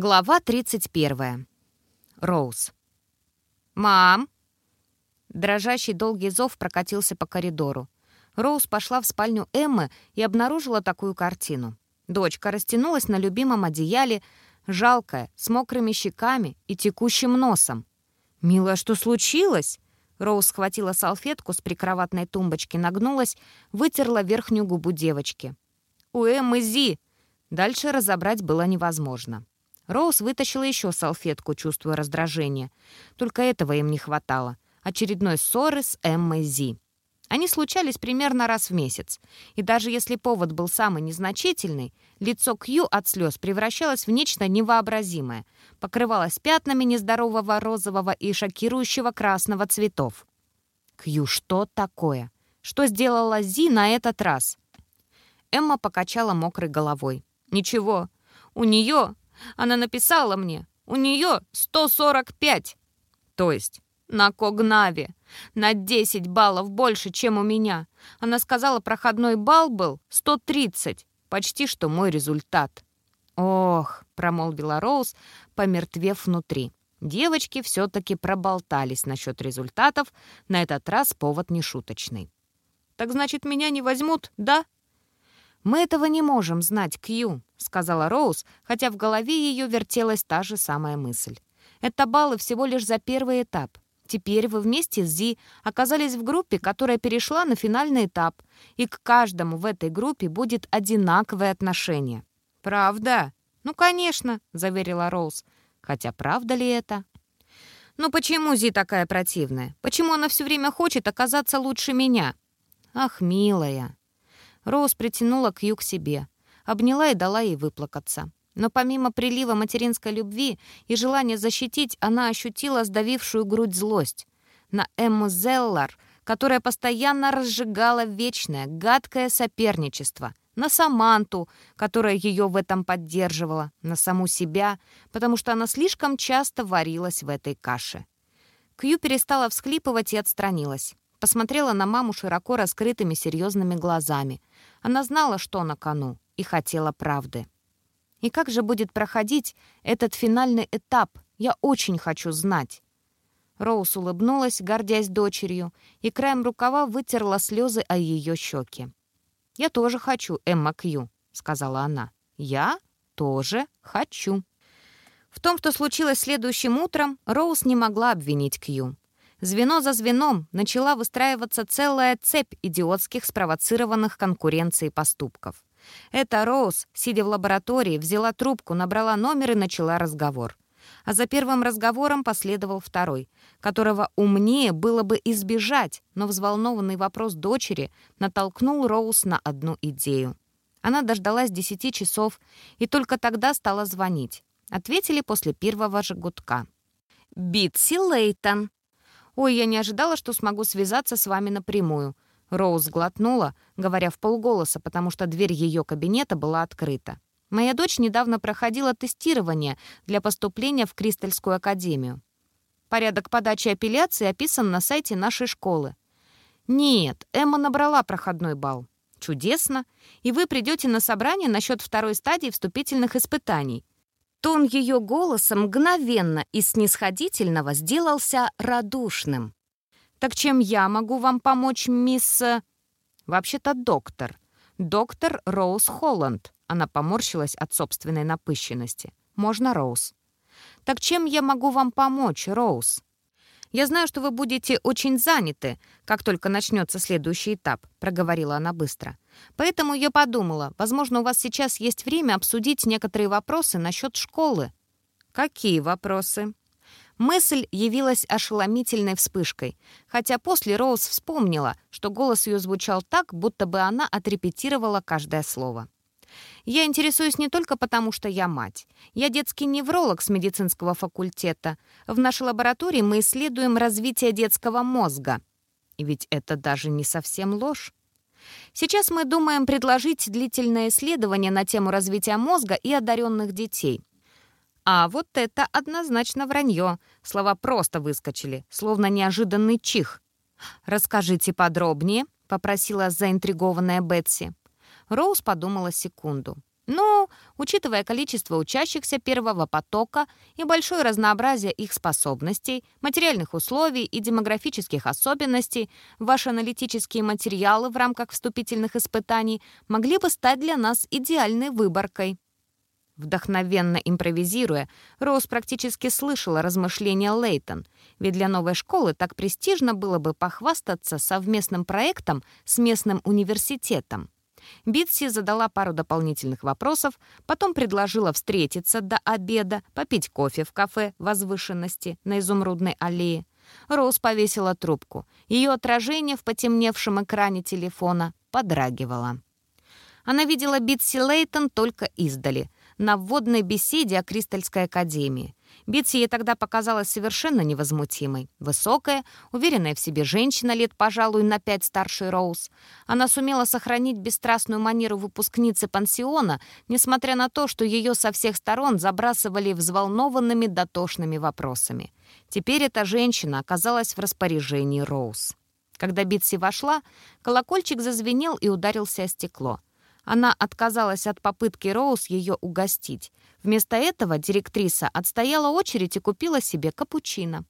Глава 31. Роуз. «Мам!» Дрожащий долгий зов прокатился по коридору. Роуз пошла в спальню Эммы и обнаружила такую картину. Дочка растянулась на любимом одеяле, жалкая, с мокрыми щеками и текущим носом. «Милая, что случилось?» Роуз схватила салфетку с прикроватной тумбочки, нагнулась, вытерла верхнюю губу девочки. «У Эммы Зи!» Дальше разобрать было невозможно. Роуз вытащила еще салфетку, чувствуя раздражение. Только этого им не хватало. Очередной ссоры с Эммой Зи. Они случались примерно раз в месяц. И даже если повод был самый незначительный, лицо Кью от слез превращалось в нечто невообразимое, покрывалось пятнами нездорового розового и шокирующего красного цветов. «Кью, что такое? Что сделала Зи на этот раз?» Эмма покачала мокрой головой. «Ничего. У нее она написала мне, у нее 145. То есть на Когнаве. На 10 баллов больше, чем у меня. Она сказала, проходной балл был 130. Почти что мой результат. «Ох», — промолвила Роуз, помертвев внутри. Девочки все-таки проболтались насчет результатов, на этот раз повод нешуточный. «Так значит, меня не возьмут, да?» «Мы этого не можем знать, Кью», — сказала Роуз, хотя в голове ее вертелась та же самая мысль. «Это баллы всего лишь за первый этап. Теперь вы вместе с Зи оказались в группе, которая перешла на финальный этап, и к каждому в этой группе будет одинаковое отношение». «Правда?» «Ну, конечно», — заверила Роуз. «Хотя правда ли это?» «Ну почему Зи такая противная? Почему она все время хочет оказаться лучше меня?» «Ах, милая!» Роуз притянула Кью к себе, обняла и дала ей выплакаться. Но помимо прилива материнской любви и желания защитить, она ощутила сдавившую грудь злость. На Эмму Зеллар, которая постоянно разжигала вечное, гадкое соперничество. На Саманту, которая ее в этом поддерживала. На саму себя, потому что она слишком часто варилась в этой каше. Кью перестала всхлипывать и отстранилась. Посмотрела на маму широко раскрытыми серьезными глазами. Она знала, что на кону, и хотела правды. И как же будет проходить этот финальный этап? Я очень хочу знать. Роуз улыбнулась, гордясь дочерью, и краем рукава вытерла слезы о ее щеки. «Я тоже хочу, Эмма Кью», — сказала она. «Я тоже хочу». В том, что случилось следующим утром, Роуз не могла обвинить Кью. Звено за звеном начала выстраиваться целая цепь идиотских спровоцированных конкуренцией поступков. Эта Роуз, сидя в лаборатории, взяла трубку, набрала номер и начала разговор. А за первым разговором последовал второй, которого умнее было бы избежать, но взволнованный вопрос дочери натолкнул Роуз на одну идею. Она дождалась десяти часов и только тогда стала звонить. Ответили после первого же. «Битси Лейтон», «Ой, я не ожидала, что смогу связаться с вами напрямую». Роуз глотнула, говоря в полголоса, потому что дверь ее кабинета была открыта. «Моя дочь недавно проходила тестирование для поступления в Кристальскую академию. Порядок подачи апелляции описан на сайте нашей школы. Нет, Эмма набрала проходной балл. Чудесно. И вы придете на собрание насчет второй стадии вступительных испытаний. Тон ее голоса мгновенно и снисходительного сделался радушным. «Так чем я могу вам помочь, мисс...» э?» «Вообще-то доктор. Доктор Роуз Холланд». Она поморщилась от собственной напыщенности. «Можно Роуз?» «Так чем я могу вам помочь, Роуз?» «Я знаю, что вы будете очень заняты, как только начнется следующий этап», — проговорила она быстро. «Поэтому я подумала, возможно, у вас сейчас есть время обсудить некоторые вопросы насчет школы». «Какие вопросы?» Мысль явилась ошеломительной вспышкой, хотя после Роуз вспомнила, что голос ее звучал так, будто бы она отрепетировала каждое слово. Я интересуюсь не только потому, что я мать. Я детский невролог с медицинского факультета. В нашей лаборатории мы исследуем развитие детского мозга. И ведь это даже не совсем ложь. Сейчас мы думаем предложить длительное исследование на тему развития мозга и одаренных детей. А вот это однозначно вранье. Слова просто выскочили, словно неожиданный чих. «Расскажите подробнее», — попросила заинтригованная Бетси. Роуз подумала секунду. Ну, учитывая количество учащихся первого потока и большое разнообразие их способностей, материальных условий и демографических особенностей, ваши аналитические материалы в рамках вступительных испытаний могли бы стать для нас идеальной выборкой. Вдохновенно импровизируя, Роуз практически слышала размышления Лейтон, ведь для новой школы так престижно было бы похвастаться совместным проектом с местным университетом. Битси задала пару дополнительных вопросов, потом предложила встретиться до обеда, попить кофе в кафе возвышенности на Изумрудной аллее. Роуз повесила трубку. Ее отражение в потемневшем экране телефона подрагивало. Она видела Битси Лейтон только издали, на вводной беседе о Кристальской академии. Битси ей тогда показалась совершенно невозмутимой. Высокая, уверенная в себе женщина лет, пожалуй, на пять старше Роуз. Она сумела сохранить бесстрастную манеру выпускницы пансиона, несмотря на то, что ее со всех сторон забрасывали взволнованными дотошными вопросами. Теперь эта женщина оказалась в распоряжении Роуз. Когда Битси вошла, колокольчик зазвенел и ударился о стекло. Она отказалась от попытки Роуз ее угостить. Вместо этого директриса отстояла очередь и купила себе капучино.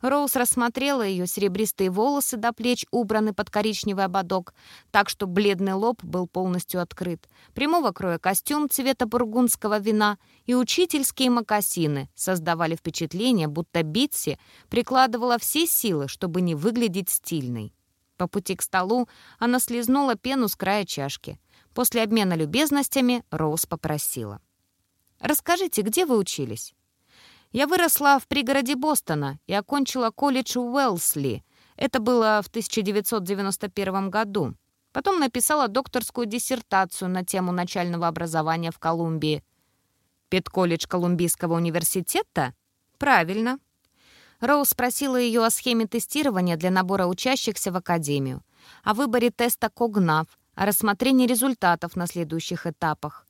Роуз рассмотрела ее серебристые волосы до плеч убраны под коричневый ободок, так что бледный лоб был полностью открыт, прямого кроя костюм цвета бургундского вина и учительские мокасины создавали впечатление, будто Битси прикладывала все силы, чтобы не выглядеть стильной. По пути к столу она слезнула пену с края чашки. После обмена любезностями Роуз попросила. «Расскажите, где вы учились?» «Я выросла в пригороде Бостона и окончила колледж Уэлсли. Это было в 1991 году. Потом написала докторскую диссертацию на тему начального образования в Колумбии. Педколледж Колумбийского университета? Правильно. Роуз спросила ее о схеме тестирования для набора учащихся в академию, о выборе теста Когнав, о рассмотрении результатов на следующих этапах.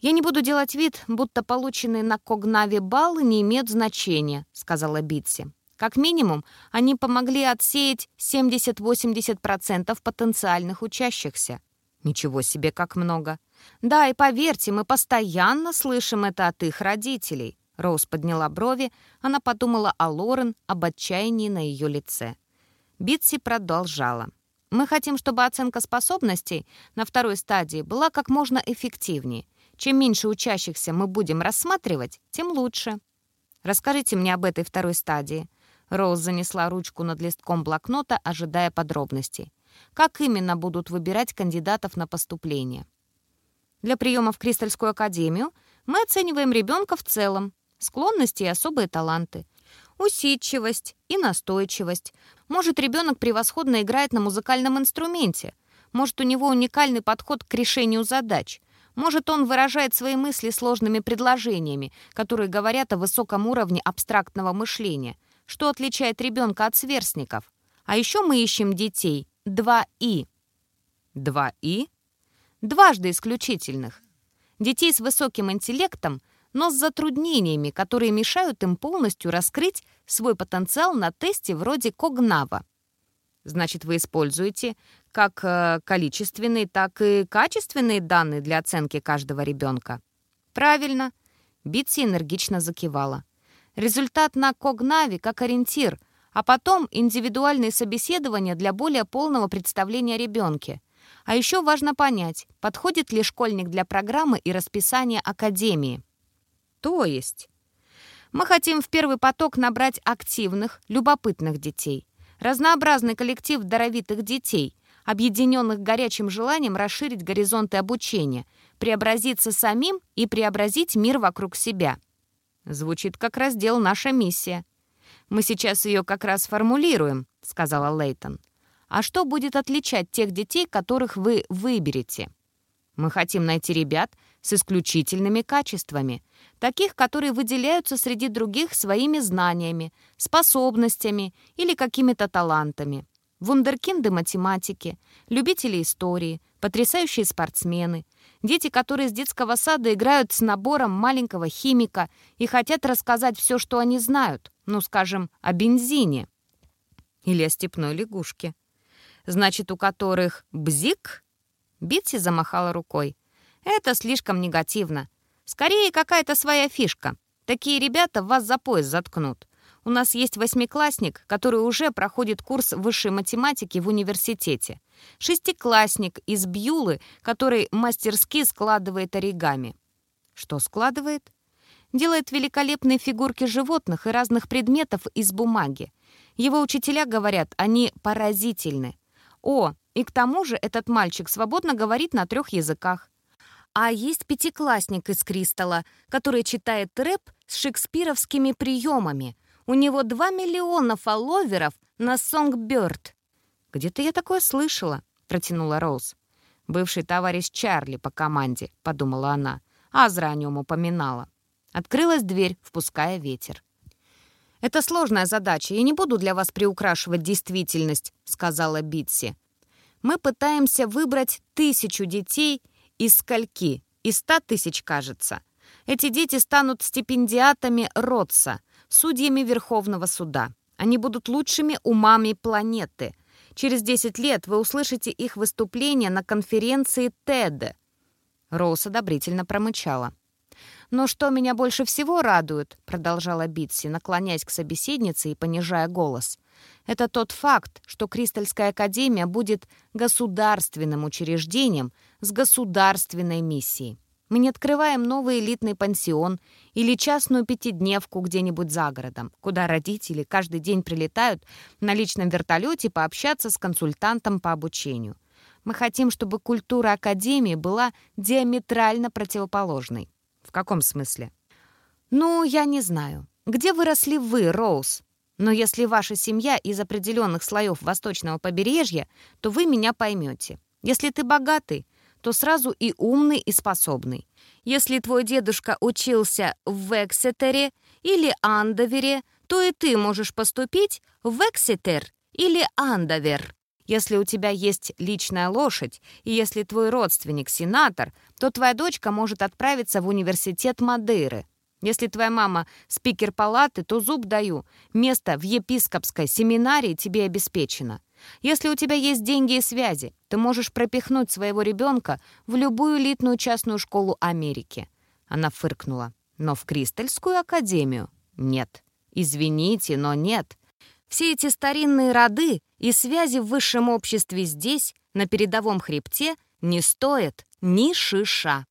«Я не буду делать вид, будто полученные на Когнаве баллы не имеют значения», — сказала Битси. «Как минимум, они помогли отсеять 70-80% потенциальных учащихся». «Ничего себе, как много!» «Да, и поверьте, мы постоянно слышим это от их родителей». Роуз подняла брови, она подумала о Лорен, об отчаянии на ее лице. Битси продолжала. Мы хотим, чтобы оценка способностей на второй стадии была как можно эффективнее. Чем меньше учащихся мы будем рассматривать, тем лучше. Расскажите мне об этой второй стадии. Роуз занесла ручку над листком блокнота, ожидая подробностей. Как именно будут выбирать кандидатов на поступление? Для приема в Кристальскую академию мы оцениваем ребенка в целом, склонности и особые таланты усидчивость и настойчивость. Может, ребенок превосходно играет на музыкальном инструменте. Может, у него уникальный подход к решению задач. Может, он выражает свои мысли сложными предложениями, которые говорят о высоком уровне абстрактного мышления. Что отличает ребенка от сверстников? А еще мы ищем детей. Два «и». Два «и»? Дважды исключительных. Детей с высоким интеллектом — но с затруднениями, которые мешают им полностью раскрыть свой потенциал на тесте вроде Когнава. Значит, вы используете как э, количественные, так и качественные данные для оценки каждого ребенка. Правильно. Битси энергично закивала. Результат на Когнаве как ориентир, а потом индивидуальные собеседования для более полного представления о ребенке. А еще важно понять, подходит ли школьник для программы и расписания академии. То есть? Мы хотим в первый поток набрать активных, любопытных детей. Разнообразный коллектив даровитых детей, объединенных горячим желанием расширить горизонты обучения, преобразиться самим и преобразить мир вокруг себя. Звучит как раздел «Наша миссия». «Мы сейчас ее как раз формулируем», — сказала Лейтон. «А что будет отличать тех детей, которых вы выберете?» «Мы хотим найти ребят с исключительными качествами, таких, которые выделяются среди других своими знаниями, способностями или какими-то талантами. Вундеркинды математики, любители истории, потрясающие спортсмены, дети, которые с детского сада играют с набором маленького химика и хотят рассказать все, что они знают, ну, скажем, о бензине. Или о степной лягушке. Значит, у которых бзик? Битси замахала рукой. Это слишком негативно. Скорее, какая-то своя фишка. Такие ребята вас за пояс заткнут. У нас есть восьмиклассник, который уже проходит курс высшей математики в университете. Шестиклассник из Бьюлы, который мастерски складывает оригами. Что складывает? Делает великолепные фигурки животных и разных предметов из бумаги. Его учителя говорят, они поразительны. О, и к тому же этот мальчик свободно говорит на трех языках. А есть пятиклассник из Кристалла, который читает рэп с шекспировскими приемами. У него 2 миллиона фолловеров на Songbird. «Где-то я такое слышала», — протянула Роуз. «Бывший товарищ Чарли по команде», — подумала она. Азра о нем упоминала. Открылась дверь, впуская ветер. «Это сложная задача, я не буду для вас приукрашивать действительность», — сказала Битси. «Мы пытаемся выбрать тысячу детей из скольки? Из ста тысяч, кажется. Эти дети станут стипендиатами Ротса, судьями Верховного суда. Они будут лучшими умами планеты. Через 10 лет вы услышите их выступления на конференции TED. Роуз одобрительно промычала. «Но что меня больше всего радует», — продолжала Битси, наклоняясь к собеседнице и понижая голос, «это тот факт, что Кристальская академия будет государственным учреждением с государственной миссией. Мы не открываем новый элитный пансион или частную пятидневку где-нибудь за городом, куда родители каждый день прилетают на личном вертолете пообщаться с консультантом по обучению. Мы хотим, чтобы культура Академии была диаметрально противоположной. В каком смысле? Ну, я не знаю. Где выросли вы, Роуз? Но если ваша семья из определенных слоев восточного побережья, то вы меня поймете. Если ты богатый, то сразу и умный, и способный. Если твой дедушка учился в Эксетере или Андовере, то и ты можешь поступить в Эксетер или Андовер. Если у тебя есть личная лошадь, и если твой родственник сенатор, то твоя дочка может отправиться в университет Мадейры. Если твоя мама спикер палаты, то зуб даю. Место в епископской семинарии тебе обеспечено. Если у тебя есть деньги и связи, ты можешь пропихнуть своего ребенка в любую элитную частную школу Америки. Она фыркнула. Но в Кристальскую академию? Нет. Извините, но нет. Все эти старинные роды и связи в высшем обществе здесь, на передовом хребте, не стоят ни шиша.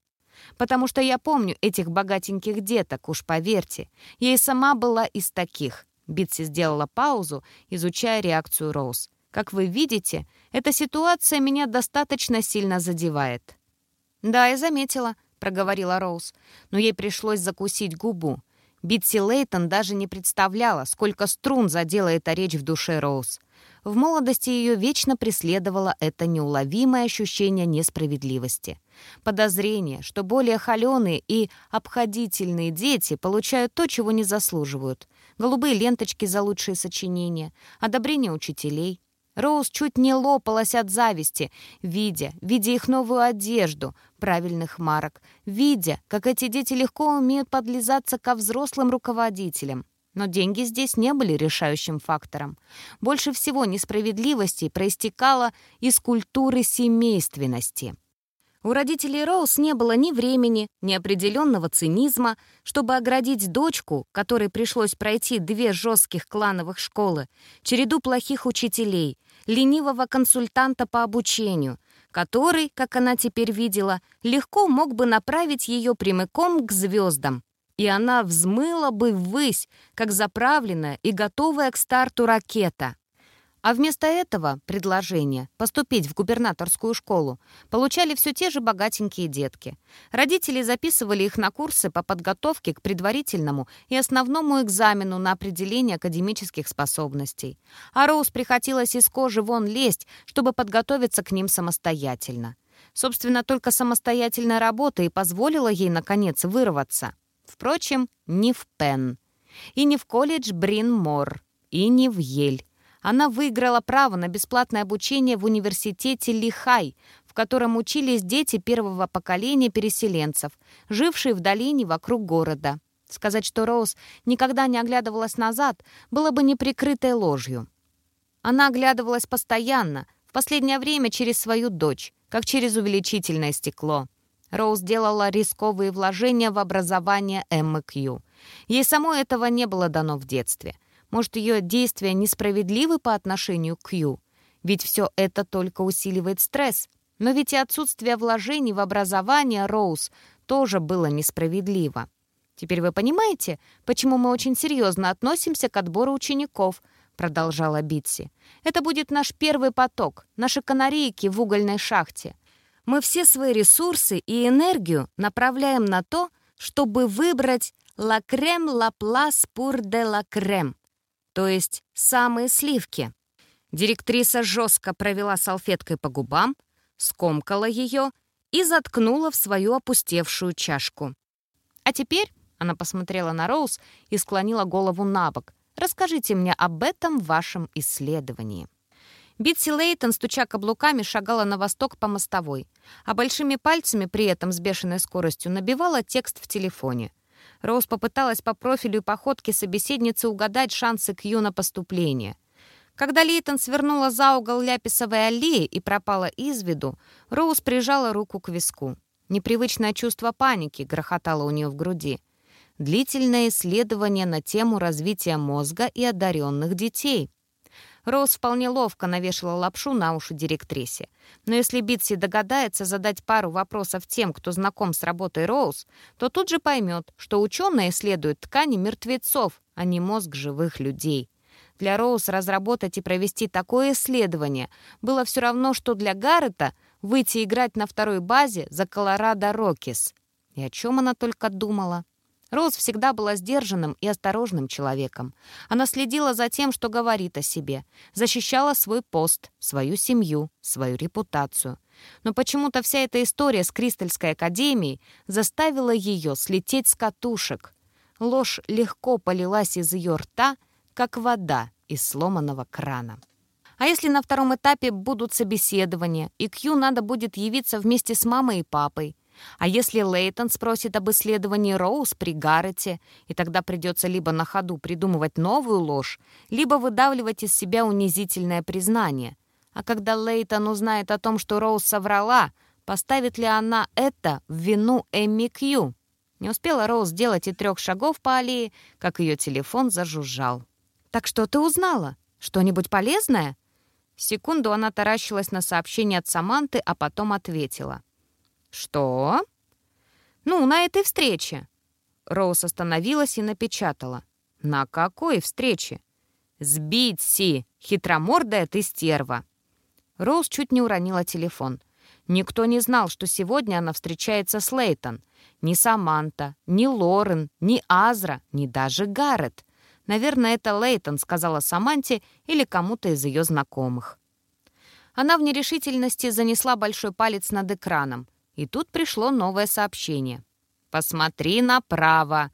Потому что я помню этих богатеньких деток, уж поверьте. Я и сама была из таких. Битси сделала паузу, изучая реакцию Роуз. Как вы видите, эта ситуация меня достаточно сильно задевает. «Да, я заметила», — проговорила Роуз, но ей пришлось закусить губу. Битси Лейтон даже не представляла, сколько струн задела эта речь в душе Роуз. В молодости ее вечно преследовало это неуловимое ощущение несправедливости. Подозрение, что более холеные и обходительные дети получают то, чего не заслуживают. Голубые ленточки за лучшие сочинения, одобрение учителей, Роуз чуть не лопалась от зависти, видя, видя их новую одежду, правильных марок, видя, как эти дети легко умеют подлизаться ко взрослым руководителям. Но деньги здесь не были решающим фактором. Больше всего несправедливости проистекало из культуры семейственности. У родителей Роуз не было ни времени, ни определенного цинизма, чтобы оградить дочку, которой пришлось пройти две жестких клановых школы, череду плохих учителей, ленивого консультанта по обучению, который, как она теперь видела, легко мог бы направить ее прямиком к звездам. И она взмыла бы ввысь, как заправленная и готовая к старту ракета. А вместо этого предложения поступить в губернаторскую школу получали все те же богатенькие детки. Родители записывали их на курсы по подготовке к предварительному и основному экзамену на определение академических способностей. А Роуз приходилось из кожи вон лезть, чтобы подготовиться к ним самостоятельно. Собственно, только самостоятельная работа и позволила ей, наконец, вырваться. Впрочем, не в Пенн. И не в колледж Брин-Мор. И не в Ель она выиграла право на бесплатное обучение в университете Лихай, в котором учились дети первого поколения переселенцев, жившие в долине вокруг города. Сказать, что Роуз никогда не оглядывалась назад, было бы неприкрытой ложью. Она оглядывалась постоянно, в последнее время через свою дочь, как через увеличительное стекло. Роуз делала рисковые вложения в образование Кью. Ей самой этого не было дано в детстве. Может, ее действия несправедливы по отношению к Кью? Ведь все это только усиливает стресс. Но ведь и отсутствие вложений в образование Роуз тоже было несправедливо. Теперь вы понимаете, почему мы очень серьезно относимся к отбору учеников, продолжала Битси. Это будет наш первый поток, наши канарейки в угольной шахте. Мы все свои ресурсы и энергию направляем на то, чтобы выбрать «la crème la place pour de la crème», то есть самые сливки. Директриса жестко провела салфеткой по губам, скомкала ее и заткнула в свою опустевшую чашку. «А теперь», — она посмотрела на Роуз и склонила голову на бок, «расскажите мне об этом вашем исследовании». Битси Лейтон, стуча каблуками, шагала на восток по мостовой, а большими пальцами при этом с бешеной скоростью набивала текст в телефоне. Роуз попыталась по профилю и походке собеседницы угадать шансы Кью на поступление. Когда Лейтон свернула за угол Ляписовой аллеи и пропала из виду, Роуз прижала руку к виску. Непривычное чувство паники грохотало у нее в груди. Длительное исследование на тему развития мозга и одаренных детей. Роуз вполне ловко навешала лапшу на уши директрисе. Но если Битси догадается задать пару вопросов тем, кто знаком с работой Роуз, то тут же поймет, что ученые исследуют ткани мертвецов, а не мозг живых людей. Для Роуз разработать и провести такое исследование было все равно, что для Гаррета выйти играть на второй базе за Колорадо Рокис. И о чем она только думала. Роуз всегда была сдержанным и осторожным человеком. Она следила за тем, что говорит о себе, защищала свой пост, свою семью, свою репутацию. Но почему-то вся эта история с Кристальской академией заставила ее слететь с катушек. Ложь легко полилась из ее рта — как вода из сломанного крана. А если на втором этапе будут собеседования, и Кью надо будет явиться вместе с мамой и папой? А если Лейтон спросит об исследовании Роуз при Гаррете, и тогда придется либо на ходу придумывать новую ложь, либо выдавливать из себя унизительное признание. А когда Лейтон узнает о том, что Роуз соврала, поставит ли она это в вину Эмми Кью? Не успела Роуз сделать и трех шагов по аллее, как ее телефон зажужжал. «Так что ты узнала? Что-нибудь полезное?» Секунду она таращилась на сообщение от Саманты, а потом ответила. «Что?» «Ну, на этой встрече». Роуз остановилась и напечатала. «На какой встрече?» «Сбить Си, хитромордая ты стерва!» Роуз чуть не уронила телефон. Никто не знал, что сегодня она встречается с Лейтон. Ни Саманта, ни Лорен, ни Азра, ни даже Гаррет. Наверное, это Лейтон сказала Саманте или кому-то из ее знакомых. Она в нерешительности занесла большой палец над экраном. И тут пришло новое сообщение. «Посмотри направо!»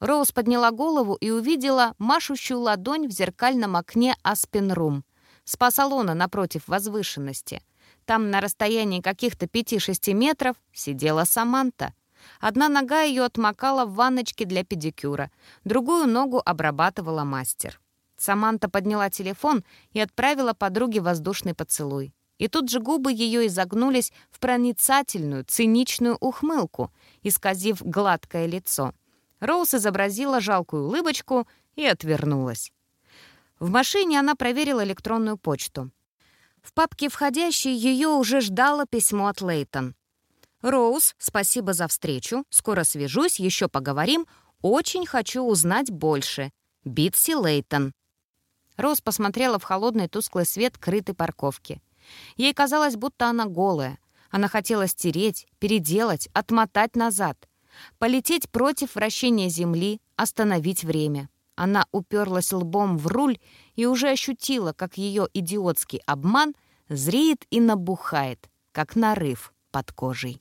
Роуз подняла голову и увидела машущую ладонь в зеркальном окне Аспенрум, спа-салона напротив возвышенности. Там на расстоянии каких-то 5-6 метров сидела Саманта. Одна нога ее отмокала в ванночке для педикюра, другую ногу обрабатывала мастер. Саманта подняла телефон и отправила подруге воздушный поцелуй. И тут же губы ее изогнулись в проницательную, циничную ухмылку, исказив гладкое лицо. Роуз изобразила жалкую улыбочку и отвернулась. В машине она проверила электронную почту. В папке «Входящий» ее уже ждало письмо от Лейтон. «Роуз, спасибо за встречу. Скоро свяжусь, еще поговорим. Очень хочу узнать больше. Битси Лейтон». Роуз посмотрела в холодный тусклый свет крытой парковки. Ей казалось, будто она голая. Она хотела стереть, переделать, отмотать назад. Полететь против вращения Земли, остановить время. Она уперлась лбом в руль и уже ощутила, как ее идиотский обман зреет и набухает, как нарыв под кожей.